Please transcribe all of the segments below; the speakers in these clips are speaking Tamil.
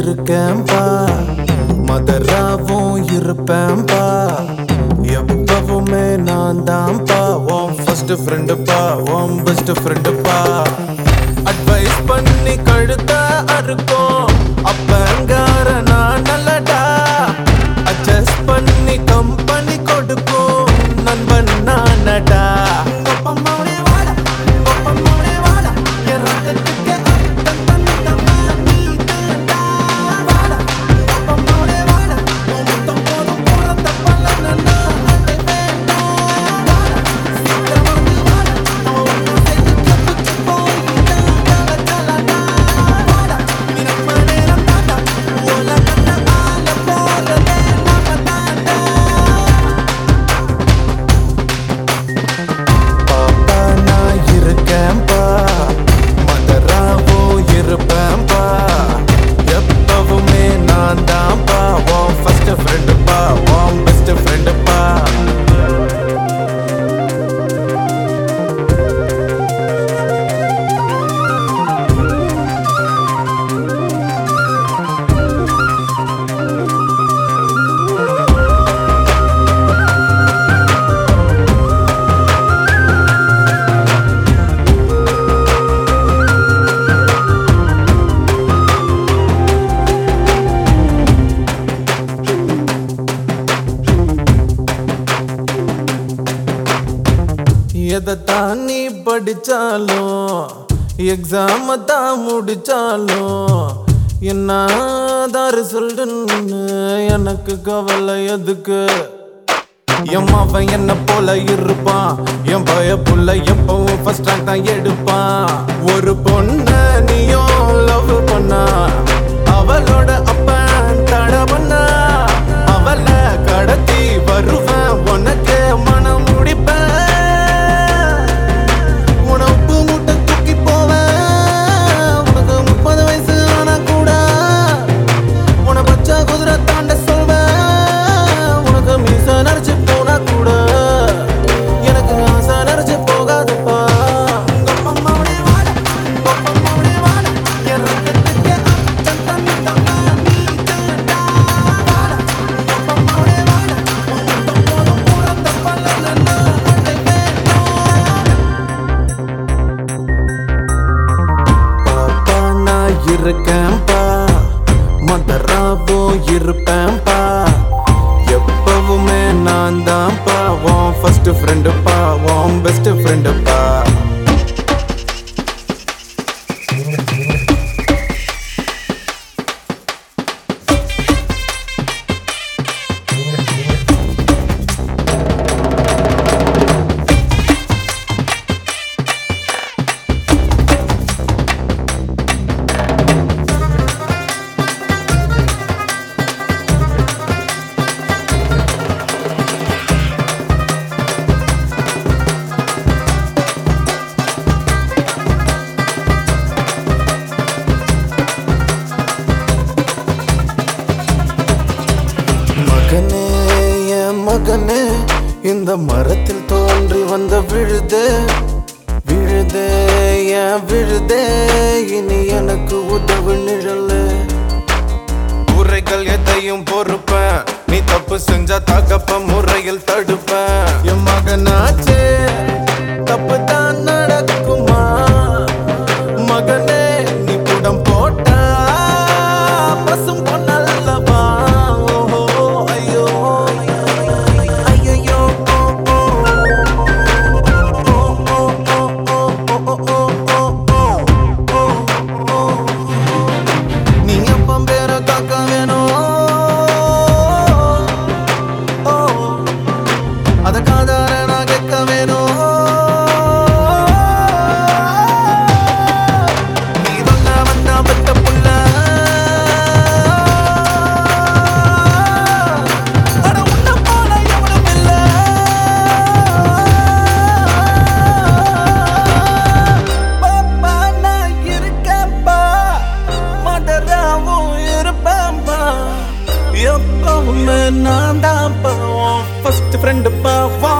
இருக்கேன்பா மதராவும் எப்பவுமே நான் தான்ப்பா ஓம் ஃபர்ஸ்ட் ஃப்ரெண்டுப்பா ஓம் பெஸ்ட் ஃப்ரெண்டுப்பா நண்பன் நான் நட எதைத்தான் நீ படித்தாலும் எக்ஸாமை தான் முடித்தாலும் என்னாதாரு சொல்லுன்னு எனக்கு கவலை எதுக்கு? என் அவன் என்ன போல இருப்பான் என் பய புள்ள எப்பவும் ஃபர்ஸ்ட் தான் எடுப்பான். ஒரு பொண்ணு நீயோ இருப்பேன் மகனே இந்த மரத்தில் தோன்றி வந்த விழுதே. விழுதே ஏன் விழுதே? இனி எனக்கு உதவு நிழலு. உரைகள் எதையும் பொறுப்பேன். நீ தப்பு செஞ்சா தகப்ப முறையில் தடுப்பேன். என் மகனாச்சே தப்பு நான் தான் பாவம் ஃபர்ஸ்ட் ஃப்ரெண்டு பாவம்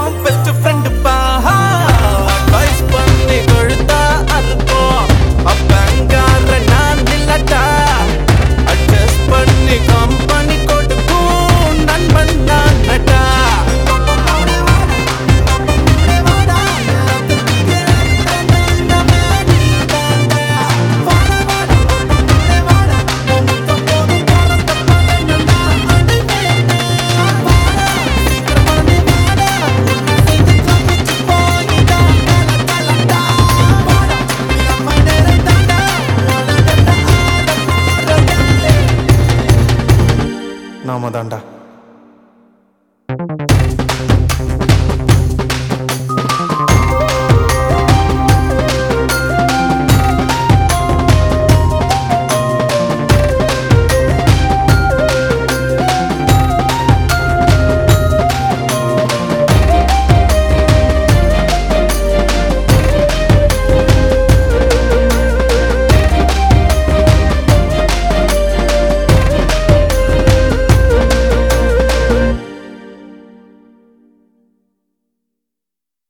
நாம தான்டா